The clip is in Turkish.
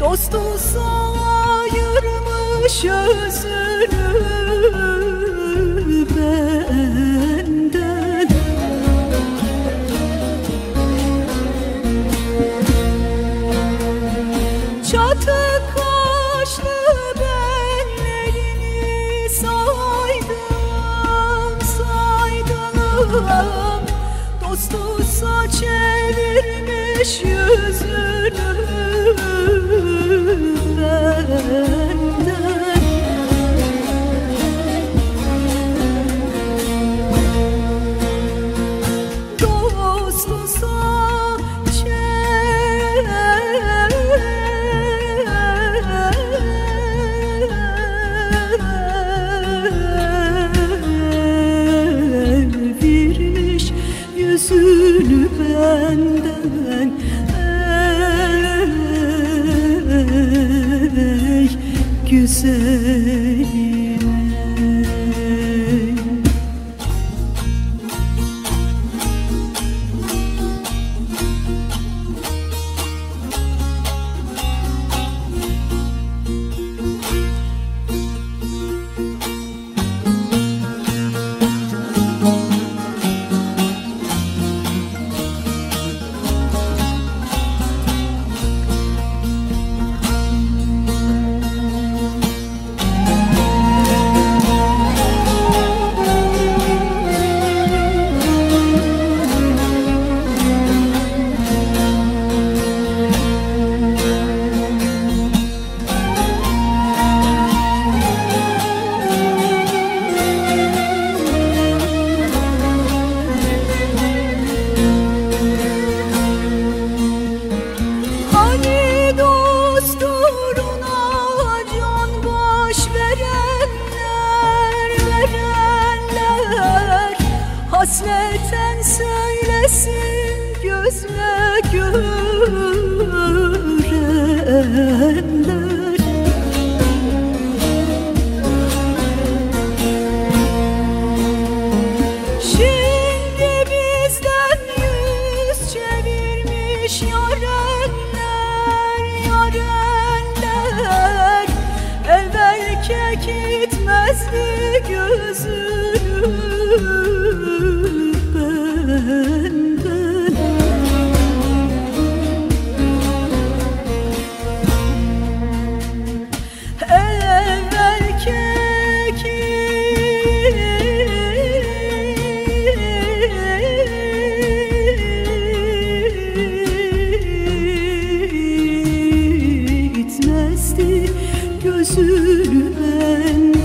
Dostu ayırmış özünü benden. Çatı kaşlı benlerini saydım saydım. Dostusa çevirmiş yüzünü benden güzelim Hasreten söylesin gözle görenler Şimdi bizden yüz çevirmiş yarenler, yarenler. Evvel kekitmezdi benden